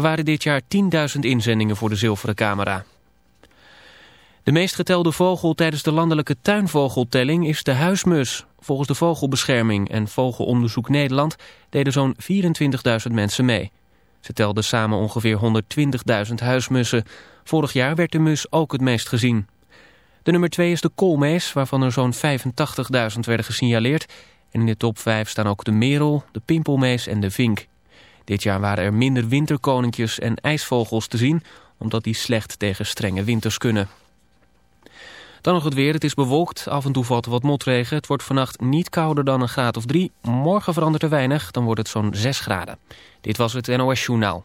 Er waren dit jaar 10.000 inzendingen voor de zilveren camera. De meest getelde vogel tijdens de landelijke tuinvogeltelling is de huismus. Volgens de Vogelbescherming en Vogelonderzoek Nederland deden zo'n 24.000 mensen mee. Ze telden samen ongeveer 120.000 huismussen. Vorig jaar werd de mus ook het meest gezien. De nummer 2 is de koolmees, waarvan er zo'n 85.000 werden gesignaleerd. En in de top 5 staan ook de merel, de pimpelmees en de vink. Dit jaar waren er minder winterkoninkjes en ijsvogels te zien... omdat die slecht tegen strenge winters kunnen. Dan nog het weer. Het is bewolkt. Af en toe valt wat motregen. Het wordt vannacht niet kouder dan een graad of drie. Morgen verandert er weinig. Dan wordt het zo'n 6 graden. Dit was het NOS Journaal.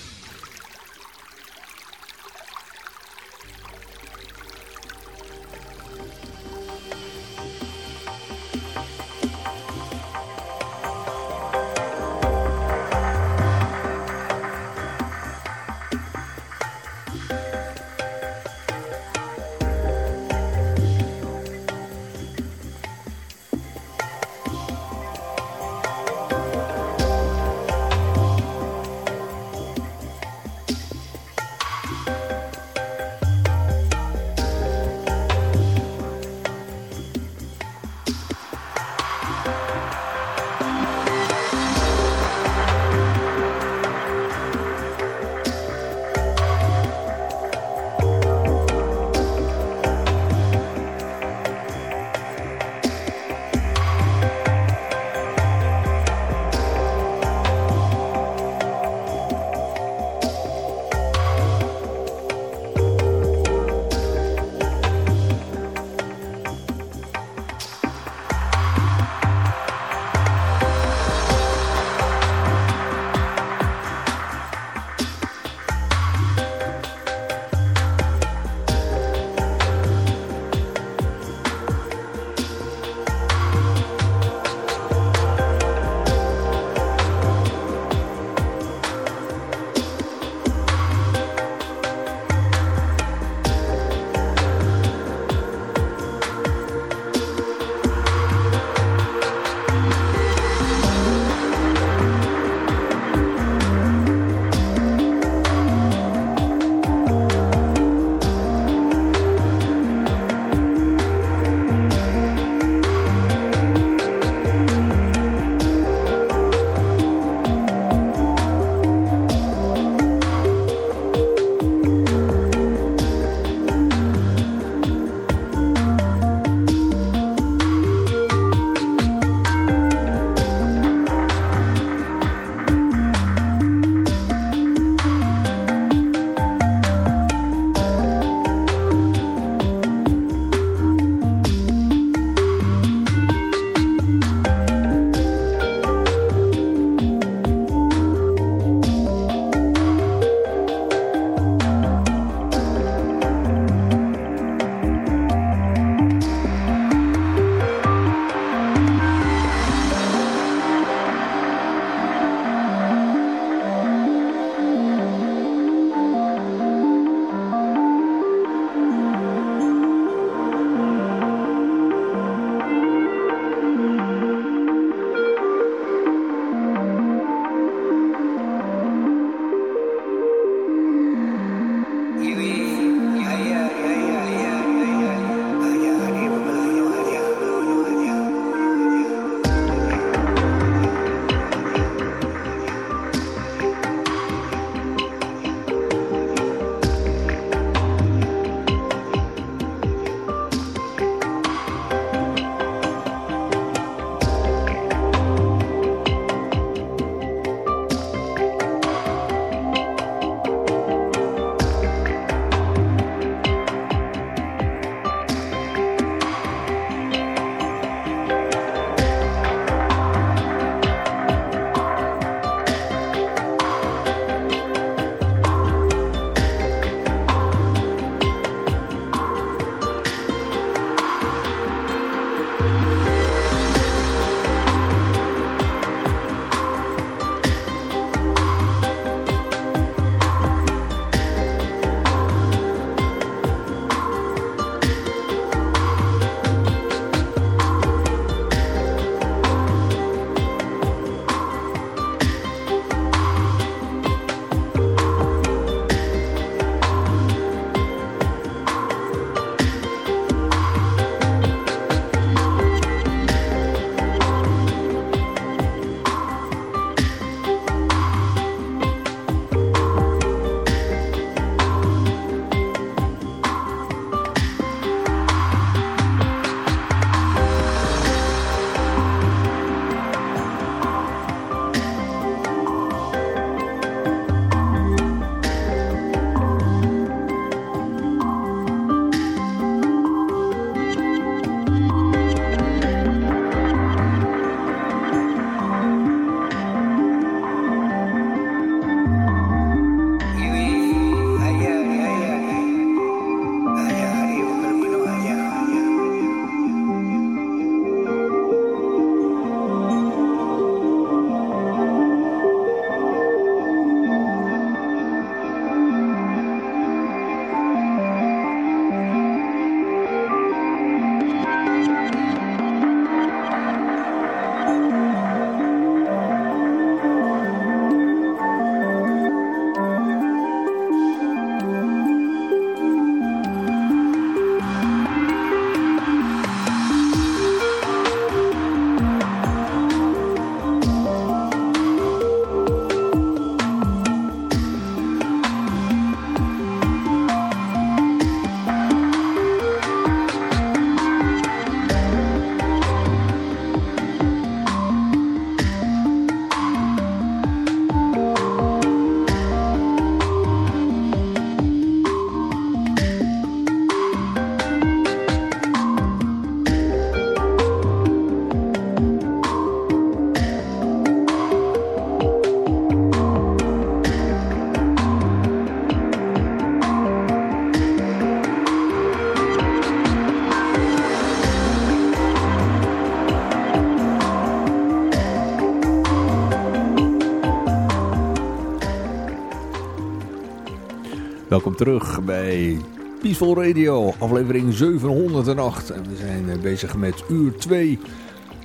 Welkom terug bij Peaceful Radio, aflevering 708. En we zijn eh, bezig met uur 2.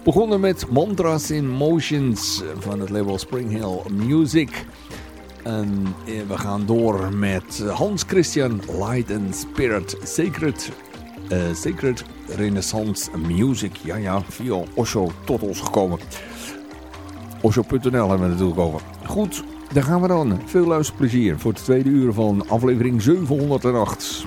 Begonnen met Mantras in Motions van het label Spring Hill Music. En eh, we gaan door met Hans Christian Light and Spirit Sacred, Sacred Renaissance Music. Ja, ja, via Osho tot ons gekomen. Osho.nl hebben we het natuurlijk over. Goed, daar gaan we dan. Veel luisterplezier voor het tweede uur van aflevering 708.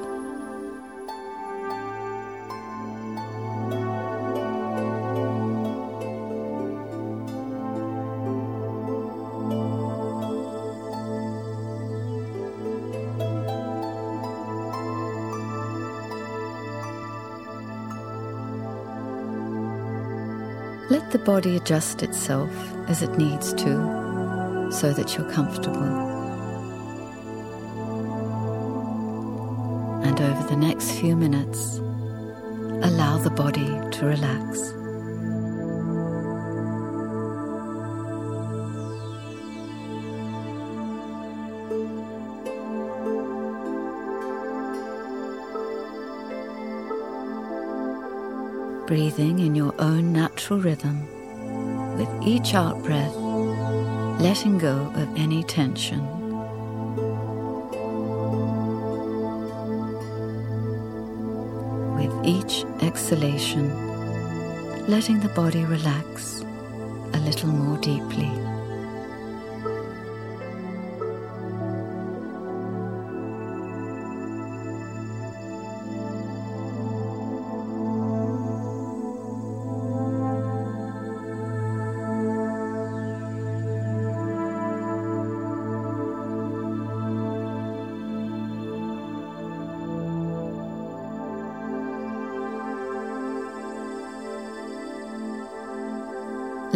Body adjust itself as it needs to so that you're comfortable. And over the next few minutes, allow the body to relax. Breathing in your own natural rhythm, with each out breath, letting go of any tension. With each exhalation, letting the body relax a little more deeply.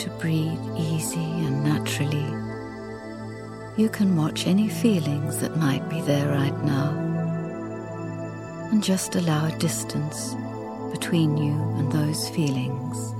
To breathe easy and naturally, you can watch any feelings that might be there right now and just allow a distance between you and those feelings.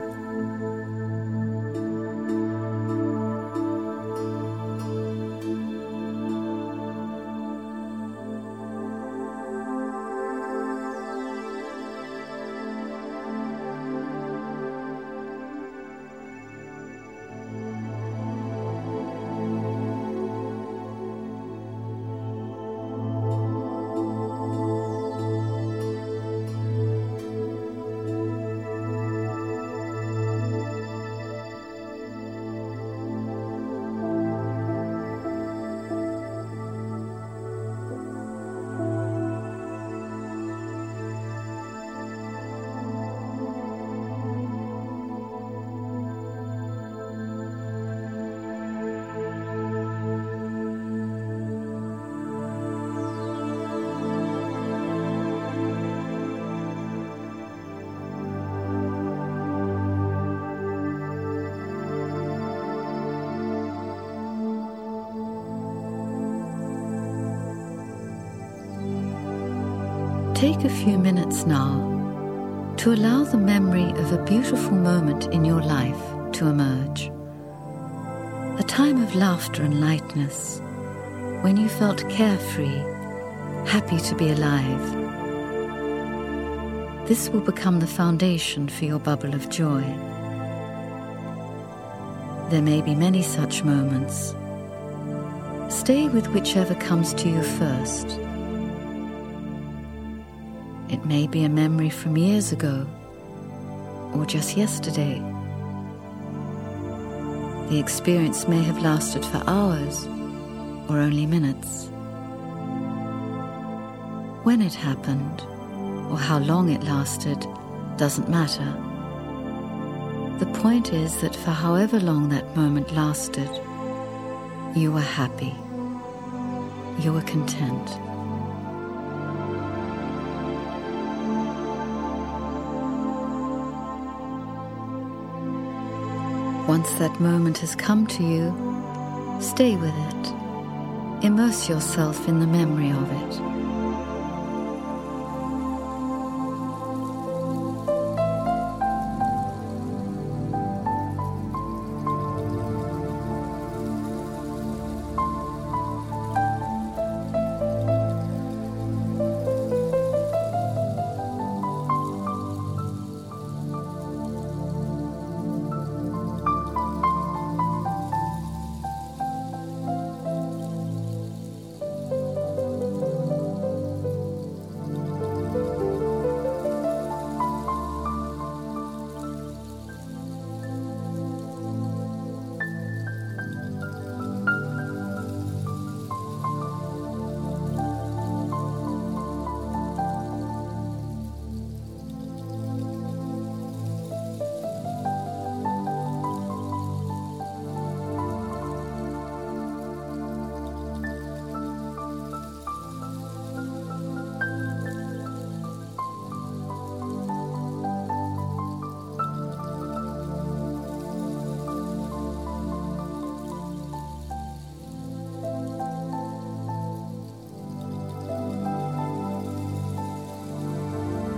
Minutes now to allow the memory of a beautiful moment in your life to emerge. A time of laughter and lightness when you felt carefree, happy to be alive. This will become the foundation for your bubble of joy. There may be many such moments. Stay with whichever comes to you first. It may be a memory from years ago or just yesterday. The experience may have lasted for hours or only minutes. When it happened or how long it lasted doesn't matter. The point is that for however long that moment lasted, you were happy. You were content. Once that moment has come to you, stay with it. Immerse yourself in the memory of it.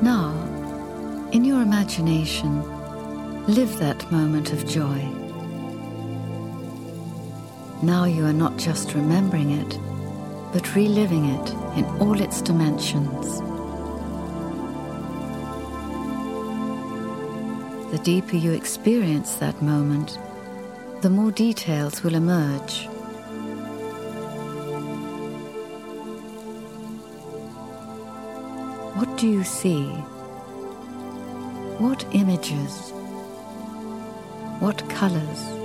Now, in your imagination, live that moment of joy. Now you are not just remembering it, but reliving it in all its dimensions. The deeper you experience that moment, the more details will emerge. What do you see? What images? What colors?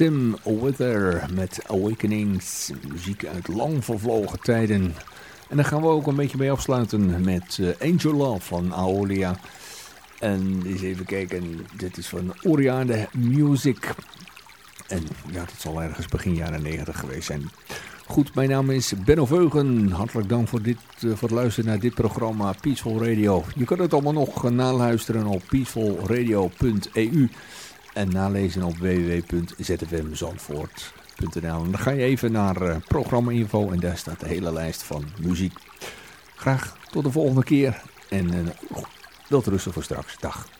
Tim Wither met Awakenings. Muziek uit lang vervlogen tijden. En dan gaan we ook een beetje mee afsluiten met uh, Angel Love van Aolia. En eens even kijken, dit is van Oriade Music. En ja, dat zal ergens begin jaren 90 geweest zijn. Goed, mijn naam is Benno Veugen. Hartelijk dank voor, dit, uh, voor het luisteren naar dit programma Peaceful Radio. Je kunt het allemaal nog naluisteren op peacefulradio.eu en nalezen op www.zfmzandvoort.nl. Dan ga je even naar uh, programma info en daar staat de hele lijst van muziek. Graag tot de volgende keer en uh, wilt rusten voor straks. Dag.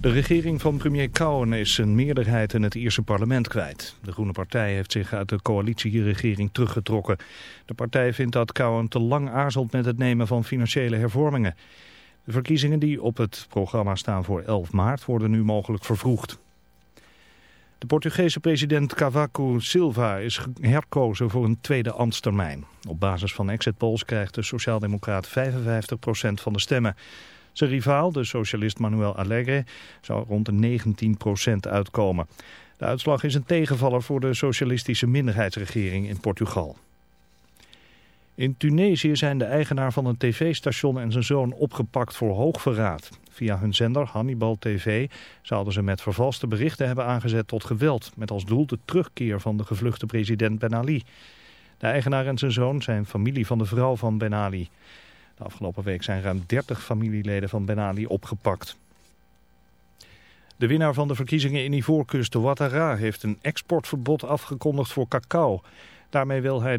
De regering van premier Cowen is zijn meerderheid in het Ierse parlement kwijt. De Groene Partij heeft zich uit de coalitieregering teruggetrokken. De partij vindt dat Cowen te lang aarzelt met het nemen van financiële hervormingen. De verkiezingen die op het programma staan voor 11 maart worden nu mogelijk vervroegd. De Portugese president Cavaco Silva is herkozen voor een tweede ambtstermijn. Op basis van exit polls krijgt de sociaaldemocraat 55% van de stemmen. Zijn rivaal, de socialist Manuel Alegre, zou rond de 19% uitkomen. De uitslag is een tegenvaller voor de socialistische minderheidsregering in Portugal. In Tunesië zijn de eigenaar van een tv-station en zijn zoon opgepakt voor hoogverraad. Via hun zender Hannibal TV zouden ze met vervalste berichten hebben aangezet tot geweld... met als doel de terugkeer van de gevluchte president Ben Ali. De eigenaar en zijn zoon zijn familie van de vrouw van Ben Ali. Afgelopen week zijn ruim 30 familieleden van Ben Ali opgepakt. De winnaar van de verkiezingen in Ivoorkust, Ouattara, heeft een exportverbod afgekondigd voor cacao. Daarmee wil hij